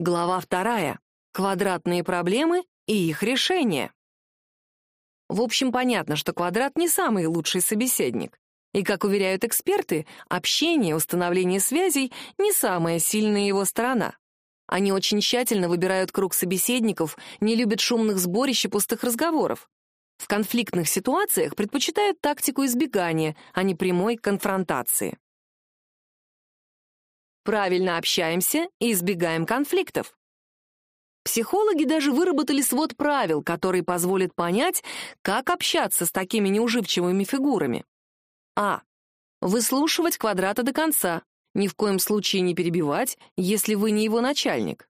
Глава вторая. Квадратные проблемы и их решение. В общем, понятно, что квадрат не самый лучший собеседник. И, как уверяют эксперты, общение, установление связей — не самая сильная его сторона. Они очень тщательно выбирают круг собеседников, не любят шумных сборищ и пустых разговоров. В конфликтных ситуациях предпочитают тактику избегания, а не прямой конфронтации. Правильно общаемся и избегаем конфликтов. Психологи даже выработали свод правил, который позволит понять, как общаться с такими неуживчивыми фигурами. А. Выслушивать квадрата до конца, ни в коем случае не перебивать, если вы не его начальник.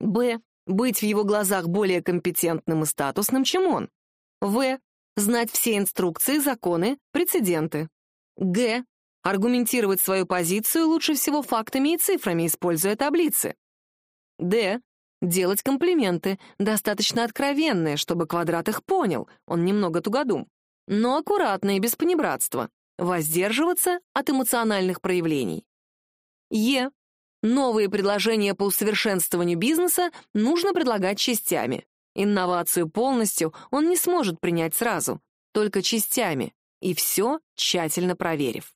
Б. Быть в его глазах более компетентным и статусным, чем он. В. Знать все инструкции, законы, прецеденты. Г. Аргументировать свою позицию лучше всего фактами и цифрами, используя таблицы. Д. Делать комплименты, достаточно откровенные, чтобы квадрат их понял, он немного тугодум. Но аккуратно и без понебратства. Воздерживаться от эмоциональных проявлений. Е. Новые предложения по усовершенствованию бизнеса нужно предлагать частями. Инновацию полностью он не сможет принять сразу, только частями, и все тщательно проверив.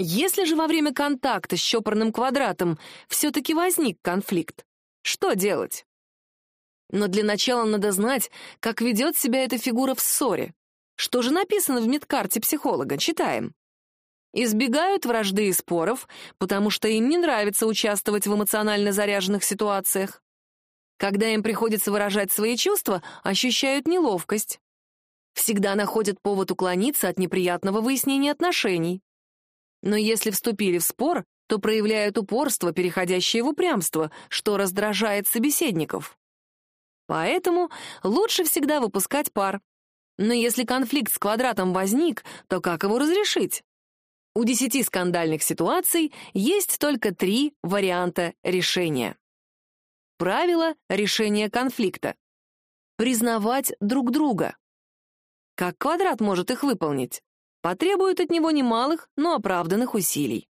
Если же во время контакта с чопорным квадратом все-таки возник конфликт, что делать? Но для начала надо знать, как ведет себя эта фигура в ссоре. Что же написано в медкарте психолога? Читаем. Избегают вражды и споров, потому что им не нравится участвовать в эмоционально заряженных ситуациях. Когда им приходится выражать свои чувства, ощущают неловкость. Всегда находят повод уклониться от неприятного выяснения отношений. Но если вступили в спор, то проявляют упорство, переходящее в упрямство, что раздражает собеседников. Поэтому лучше всегда выпускать пар. Но если конфликт с квадратом возник, то как его разрешить? У десяти скандальных ситуаций есть только три варианта решения. Правило решения конфликта. Признавать друг друга. Как квадрат может их выполнить? Потребует от него немалых, но оправданных усилий.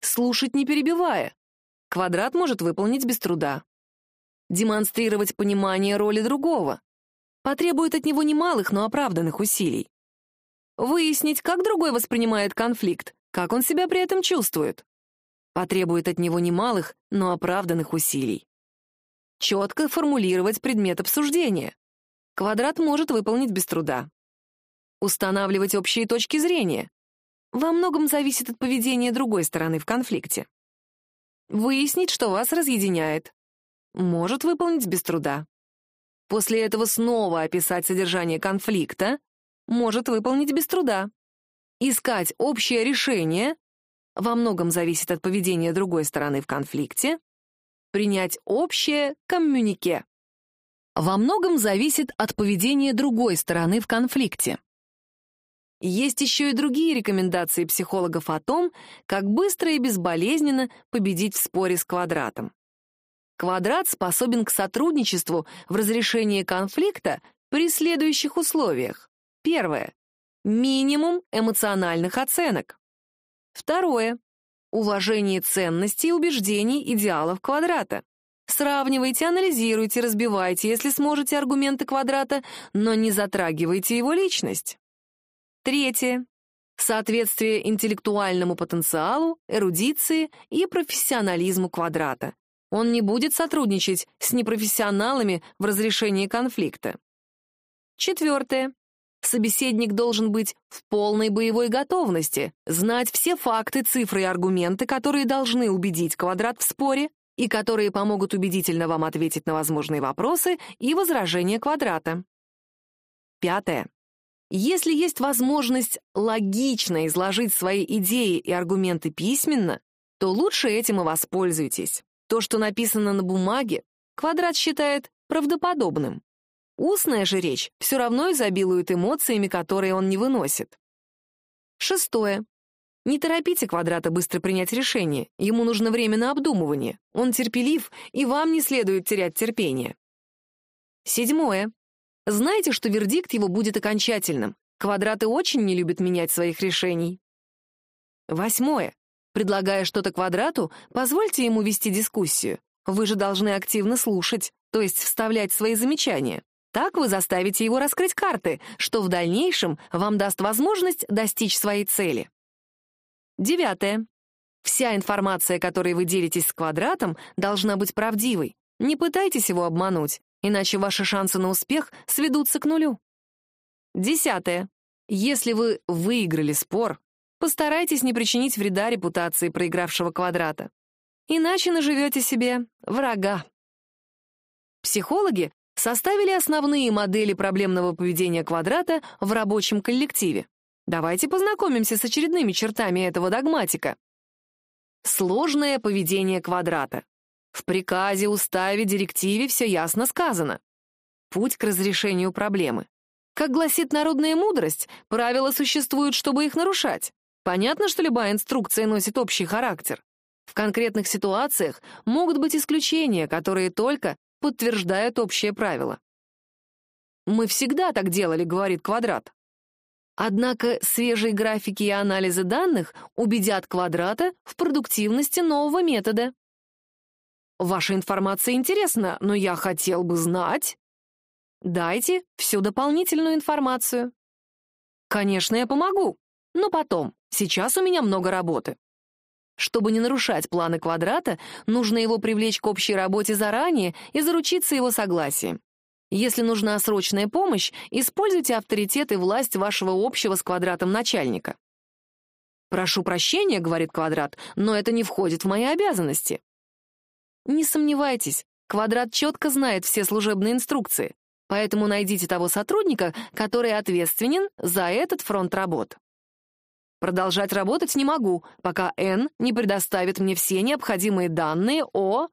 Слушать не перебивая. Квадрат может выполнить без труда. Демонстрировать понимание роли другого. Потребует от него немалых, но оправданных усилий. Выяснить, как другой воспринимает конфликт, как он себя при этом чувствует. Потребует от него немалых, но оправданных усилий четко формулировать предмет обсуждения. Квадрат может выполнить без труда. Устанавливать общие точки зрения. Во многом зависит от поведения другой стороны в конфликте. Выяснить, что вас разъединяет. Может выполнить без труда. После этого снова описать содержание конфликта. Может выполнить без труда. Искать общее решение. Во многом зависит от поведения другой стороны в конфликте принять общее коммюнике. Во многом зависит от поведения другой стороны в конфликте. Есть еще и другие рекомендации психологов о том, как быстро и безболезненно победить в споре с квадратом. Квадрат способен к сотрудничеству в разрешении конфликта при следующих условиях. Первое. Минимум эмоциональных оценок. Второе уважение ценностей, убеждений, идеалов квадрата. Сравнивайте, анализируйте, разбивайте, если сможете, аргументы квадрата, но не затрагивайте его личность. Третье. Соответствие интеллектуальному потенциалу, эрудиции и профессионализму квадрата. Он не будет сотрудничать с непрофессионалами в разрешении конфликта. Четвертое. Собеседник должен быть в полной боевой готовности, знать все факты, цифры и аргументы, которые должны убедить квадрат в споре и которые помогут убедительно вам ответить на возможные вопросы и возражения квадрата. Пятое. Если есть возможность логично изложить свои идеи и аргументы письменно, то лучше этим и воспользуйтесь. То, что написано на бумаге, квадрат считает правдоподобным. Устная же речь все равно изобилует эмоциями, которые он не выносит. Шестое. Не торопите квадрата быстро принять решение, ему нужно время на обдумывание. Он терпелив, и вам не следует терять терпение. Седьмое. Знайте, что вердикт его будет окончательным. Квадраты очень не любят менять своих решений. Восьмое. Предлагая что-то квадрату, позвольте ему вести дискуссию. Вы же должны активно слушать, то есть вставлять свои замечания. Так вы заставите его раскрыть карты, что в дальнейшем вам даст возможность достичь своей цели. Девятое. Вся информация, которой вы делитесь с квадратом, должна быть правдивой. Не пытайтесь его обмануть, иначе ваши шансы на успех сведутся к нулю. Десятое. Если вы выиграли спор, постарайтесь не причинить вреда репутации проигравшего квадрата. Иначе наживете себе врага. Психологи составили основные модели проблемного поведения квадрата в рабочем коллективе. Давайте познакомимся с очередными чертами этого догматика. Сложное поведение квадрата. В приказе, уставе, директиве все ясно сказано. Путь к разрешению проблемы. Как гласит народная мудрость, правила существуют, чтобы их нарушать. Понятно, что любая инструкция носит общий характер. В конкретных ситуациях могут быть исключения, которые только подтверждают общее правило. «Мы всегда так делали», — говорит Квадрат. Однако свежие графики и анализы данных убедят Квадрата в продуктивности нового метода. Ваша информация интересна, но я хотел бы знать... Дайте всю дополнительную информацию. Конечно, я помогу, но потом. Сейчас у меня много работы. Чтобы не нарушать планы квадрата, нужно его привлечь к общей работе заранее и заручиться его согласием. Если нужна срочная помощь, используйте авторитет и власть вашего общего с квадратом начальника. «Прошу прощения», — говорит квадрат, «но это не входит в мои обязанности». Не сомневайтесь, квадрат четко знает все служебные инструкции, поэтому найдите того сотрудника, который ответственен за этот фронт работ. Продолжать работать не могу, пока N не предоставит мне все необходимые данные о...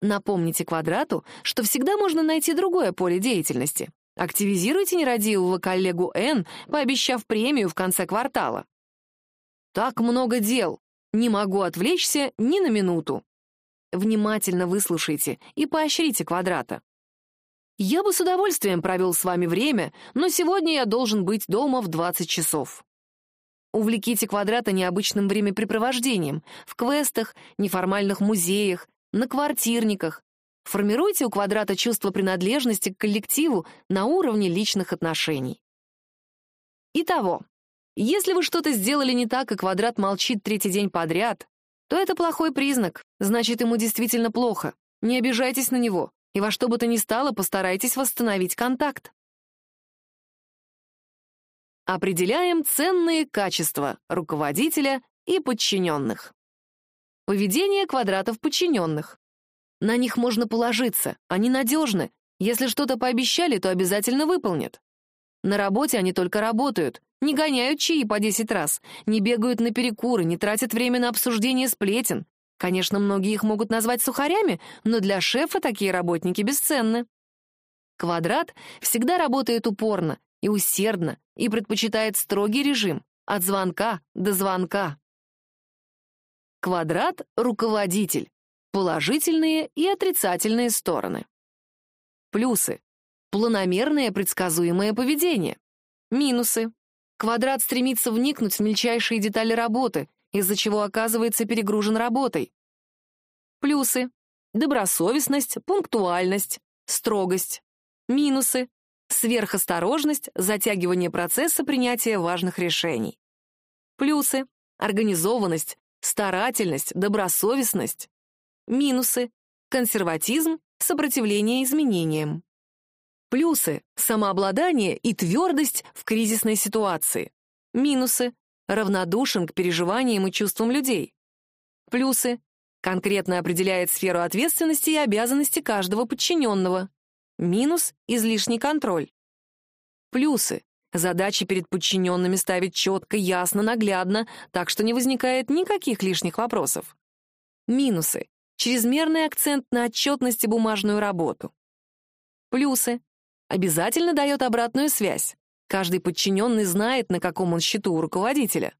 Напомните квадрату, что всегда можно найти другое поле деятельности. Активизируйте нерадивого коллегу N, пообещав премию в конце квартала. Так много дел. Не могу отвлечься ни на минуту. Внимательно выслушайте и поощрите квадрата. Я бы с удовольствием провел с вами время, но сегодня я должен быть дома в 20 часов. Увлеките квадрата необычным времяпрепровождением в квестах, неформальных музеях, на квартирниках. Формируйте у квадрата чувство принадлежности к коллективу на уровне личных отношений. Итого, если вы что-то сделали не так, и квадрат молчит третий день подряд, то это плохой признак, значит, ему действительно плохо. Не обижайтесь на него, и во что бы то ни стало, постарайтесь восстановить контакт. Определяем ценные качества руководителя и подчиненных. Поведение квадратов подчиненных. На них можно положиться, они надежны. Если что-то пообещали, то обязательно выполнят. На работе они только работают, не гоняют чаи по 10 раз, не бегают на перекуры, не тратят время на обсуждение сплетен. Конечно, многие их могут назвать сухарями, но для шефа такие работники бесценны. Квадрат всегда работает упорно, и усердно, и предпочитает строгий режим от звонка до звонка. Квадрат — руководитель. Положительные и отрицательные стороны. Плюсы. Планомерное предсказуемое поведение. Минусы. Квадрат стремится вникнуть в мельчайшие детали работы, из-за чего оказывается перегружен работой. Плюсы. Добросовестность, пунктуальность, строгость. Минусы сверхосторожность, затягивание процесса принятия важных решений. Плюсы — организованность, старательность, добросовестность. Минусы — консерватизм, сопротивление изменениям. Плюсы — самообладание и твердость в кризисной ситуации. Минусы — равнодушен к переживаниям и чувствам людей. Плюсы — конкретно определяет сферу ответственности и обязанности каждого подчиненного. Минус — излишний контроль. Плюсы. Задачи перед подчиненными ставить четко, ясно, наглядно, так что не возникает никаких лишних вопросов. Минусы. Чрезмерный акцент на отчетность и бумажную работу. Плюсы. Обязательно дает обратную связь. Каждый подчиненный знает, на каком он счету у руководителя.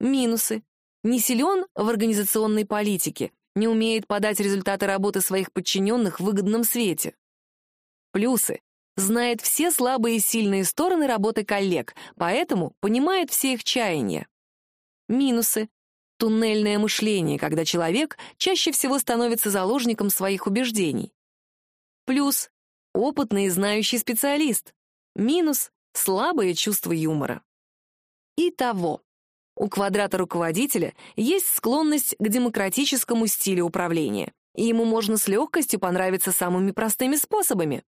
Минусы. Не силен в организационной политике, не умеет подать результаты работы своих подчиненных в выгодном свете. Плюсы. Знает все слабые и сильные стороны работы коллег, поэтому понимает все их чаяния. Минусы. туннельное мышление, когда человек чаще всего становится заложником своих убеждений. Плюс — опытный и знающий специалист. Минус — слабое чувство юмора. Итого, у квадрата руководителя есть склонность к демократическому стилю управления, и ему можно с легкостью понравиться самыми простыми способами.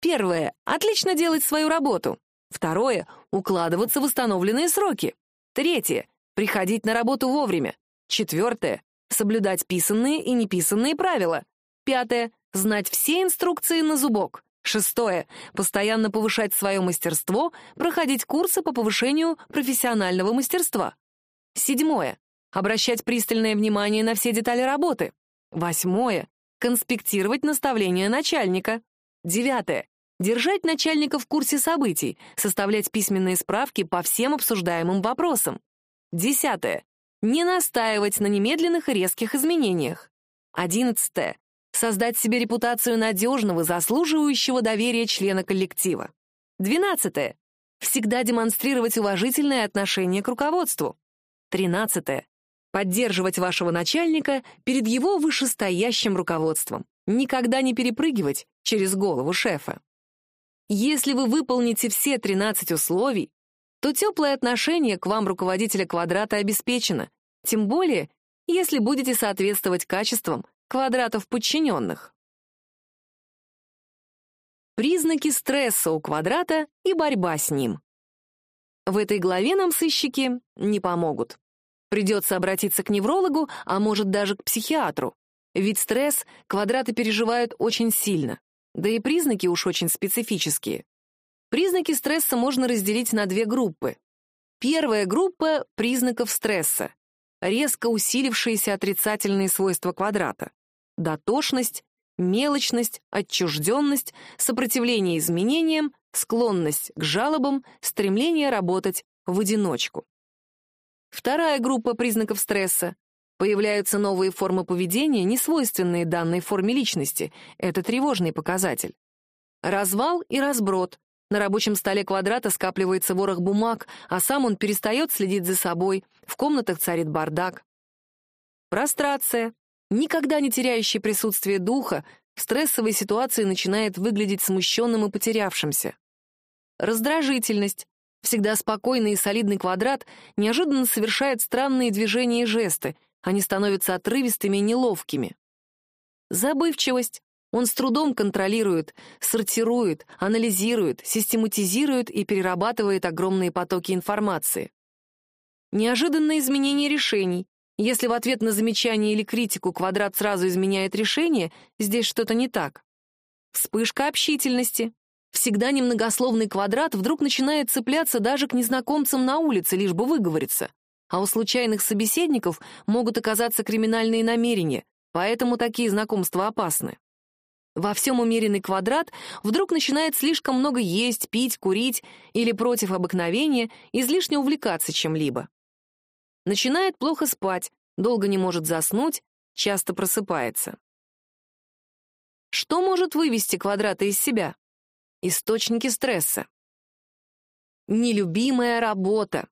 Первое — отлично делать свою работу. Второе — укладываться в установленные сроки. Третье — приходить на работу вовремя. Четвертое — соблюдать писанные и неписанные правила. Пятое — знать все инструкции на зубок. Шестое — постоянно повышать свое мастерство, проходить курсы по повышению профессионального мастерства. Седьмое — обращать пристальное внимание на все детали работы. Восьмое — конспектировать наставления начальника. Девятое — держать начальника в курсе событий, составлять письменные справки по всем обсуждаемым вопросам. Десятое — не настаивать на немедленных и резких изменениях. Одиннадцатое создать себе репутацию надежного, заслуживающего доверия члена коллектива. Двенадцатое. Всегда демонстрировать уважительное отношение к руководству. Тринадцатое. Поддерживать вашего начальника перед его вышестоящим руководством. Никогда не перепрыгивать через голову шефа. Если вы выполните все 13 условий, то теплое отношение к вам руководителя квадрата обеспечено, тем более, если будете соответствовать качествам, квадратов подчиненных. Признаки стресса у квадрата и борьба с ним. В этой главе нам сыщики не помогут. Придется обратиться к неврологу, а может даже к психиатру. Ведь стресс квадраты переживают очень сильно. Да и признаки уж очень специфические. Признаки стресса можно разделить на две группы. Первая группа признаков стресса резко усилившиеся отрицательные свойства квадрата. Дотошность, мелочность, отчужденность, сопротивление изменениям, склонность к жалобам, стремление работать в одиночку. Вторая группа признаков стресса. Появляются новые формы поведения, не свойственные данной форме личности. Это тревожный показатель. Развал и разброд. На рабочем столе квадрата скапливается ворох бумаг, а сам он перестает следить за собой, в комнатах царит бардак. Прострация. Никогда не теряющий присутствие духа, в стрессовой ситуации начинает выглядеть смущенным и потерявшимся. Раздражительность. Всегда спокойный и солидный квадрат неожиданно совершает странные движения и жесты, они становятся отрывистыми и неловкими. Забывчивость. Он с трудом контролирует, сортирует, анализирует, систематизирует и перерабатывает огромные потоки информации. Неожиданное изменение решений. Если в ответ на замечание или критику квадрат сразу изменяет решение, здесь что-то не так. Вспышка общительности. Всегда немногословный квадрат вдруг начинает цепляться даже к незнакомцам на улице, лишь бы выговориться. А у случайных собеседников могут оказаться криминальные намерения, поэтому такие знакомства опасны. Во всем умеренный квадрат вдруг начинает слишком много есть, пить, курить или против обыкновения излишне увлекаться чем-либо. Начинает плохо спать, долго не может заснуть, часто просыпается. Что может вывести квадраты из себя? Источники стресса. Нелюбимая работа.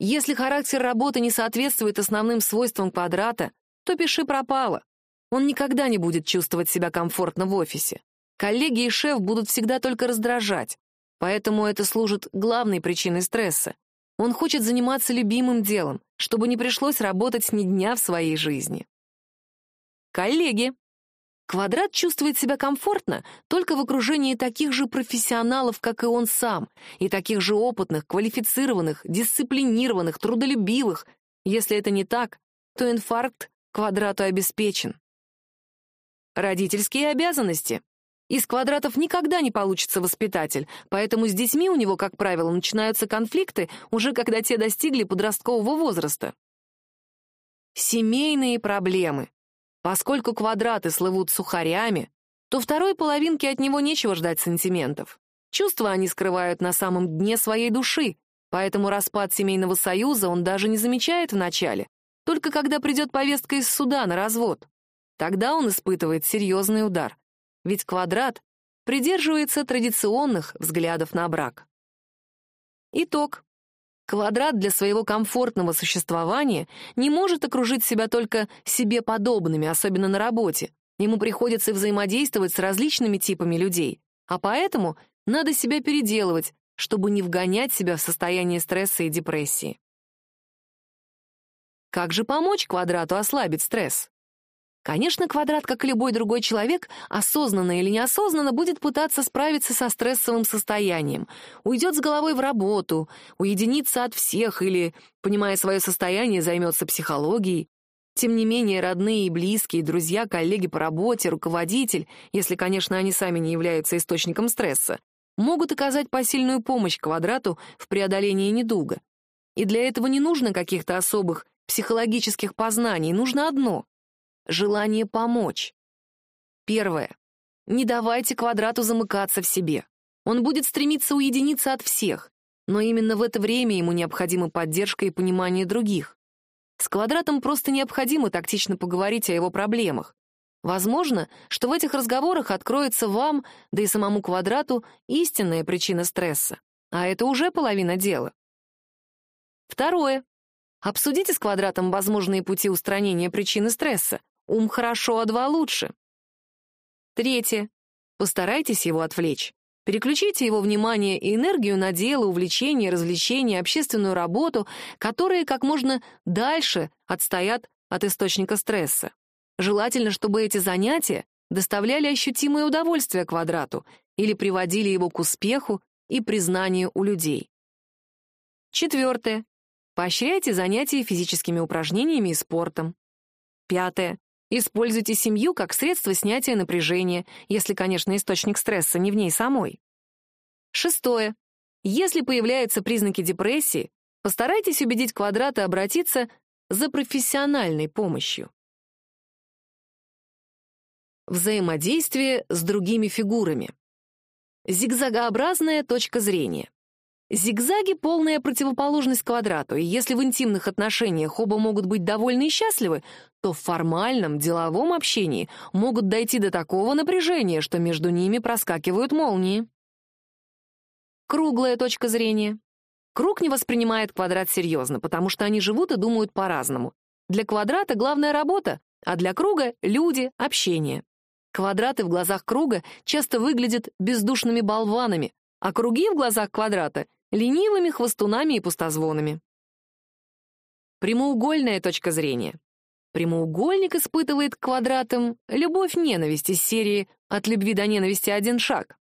Если характер работы не соответствует основным свойствам квадрата, то пиши пропало. Он никогда не будет чувствовать себя комфортно в офисе. Коллеги и шеф будут всегда только раздражать, поэтому это служит главной причиной стресса. Он хочет заниматься любимым делом, чтобы не пришлось работать ни дня в своей жизни. Коллеги. Квадрат чувствует себя комфортно только в окружении таких же профессионалов, как и он сам, и таких же опытных, квалифицированных, дисциплинированных, трудолюбивых. Если это не так, то инфаркт квадрату обеспечен. Родительские обязанности. Из квадратов никогда не получится воспитатель, поэтому с детьми у него, как правило, начинаются конфликты уже когда те достигли подросткового возраста. Семейные проблемы. Поскольку квадраты слывут сухарями, то второй половинке от него нечего ждать сантиментов. Чувства они скрывают на самом дне своей души, поэтому распад семейного союза он даже не замечает вначале, только когда придет повестка из суда на развод. Тогда он испытывает серьезный удар. Ведь квадрат придерживается традиционных взглядов на брак. Итог. Квадрат для своего комфортного существования не может окружить себя только себе подобными, особенно на работе. Ему приходится взаимодействовать с различными типами людей, а поэтому надо себя переделывать, чтобы не вгонять себя в состояние стресса и депрессии. Как же помочь квадрату ослабить стресс? Конечно, квадрат, как и любой другой человек, осознанно или неосознанно будет пытаться справиться со стрессовым состоянием. Уйдет с головой в работу, уединится от всех или, понимая свое состояние, займется психологией. Тем не менее, родные и близкие, друзья, коллеги по работе, руководитель, если, конечно, они сами не являются источником стресса, могут оказать посильную помощь квадрату в преодолении недуга. И для этого не нужно каких-то особых психологических познаний, нужно одно желание помочь. Первое. Не давайте квадрату замыкаться в себе. Он будет стремиться уединиться от всех, но именно в это время ему необходима поддержка и понимание других. С квадратом просто необходимо тактично поговорить о его проблемах. Возможно, что в этих разговорах откроется вам, да и самому квадрату, истинная причина стресса. А это уже половина дела. Второе. Обсудите с квадратом возможные пути устранения причины стресса. Ум хорошо, а два лучше. Третье. Постарайтесь его отвлечь. Переключите его внимание и энергию на дело, увлечения, развлечения, общественную работу, которые как можно дальше отстоят от источника стресса. Желательно, чтобы эти занятия доставляли ощутимое удовольствие квадрату или приводили его к успеху и признанию у людей. Четвертое. Поощряйте занятия физическими упражнениями и спортом. Пятое. Используйте семью как средство снятия напряжения, если, конечно, источник стресса не в ней самой. Шестое. Если появляются признаки депрессии, постарайтесь убедить квадрата обратиться за профессиональной помощью. Взаимодействие с другими фигурами. Зигзагообразная точка зрения. Зигзаги — полная противоположность квадрату, и если в интимных отношениях оба могут быть довольны и счастливы, то в формальном, деловом общении могут дойти до такого напряжения, что между ними проскакивают молнии. Круглая точка зрения. Круг не воспринимает квадрат серьезно, потому что они живут и думают по-разному. Для квадрата главная работа, а для круга — люди, общение. Квадраты в глазах круга часто выглядят бездушными болванами, а круги в глазах квадрата ленивыми хвостунами и пустозвонами. Прямоугольная точка зрения. Прямоугольник испытывает к квадратам любовь-ненависть из серии «От любви до ненависти один шаг».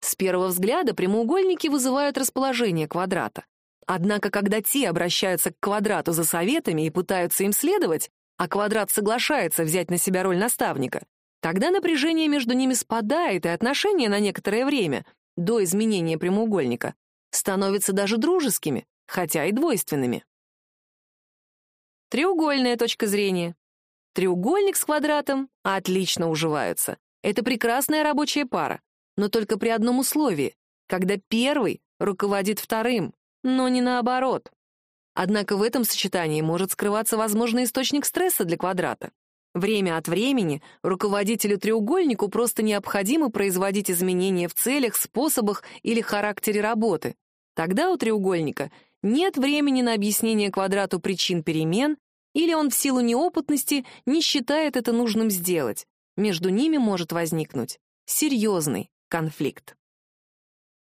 С первого взгляда прямоугольники вызывают расположение квадрата. Однако, когда те обращаются к квадрату за советами и пытаются им следовать, а квадрат соглашается взять на себя роль наставника, тогда напряжение между ними спадает, и отношения на некоторое время, до изменения прямоугольника, становятся даже дружескими, хотя и двойственными. Треугольная точка зрения. Треугольник с квадратом отлично уживаются. Это прекрасная рабочая пара, но только при одном условии, когда первый руководит вторым, но не наоборот. Однако в этом сочетании может скрываться возможный источник стресса для квадрата. Время от времени руководителю-треугольнику просто необходимо производить изменения в целях, способах или характере работы. Тогда у треугольника нет времени на объяснение квадрату причин перемен, или он в силу неопытности не считает это нужным сделать. Между ними может возникнуть серьезный конфликт.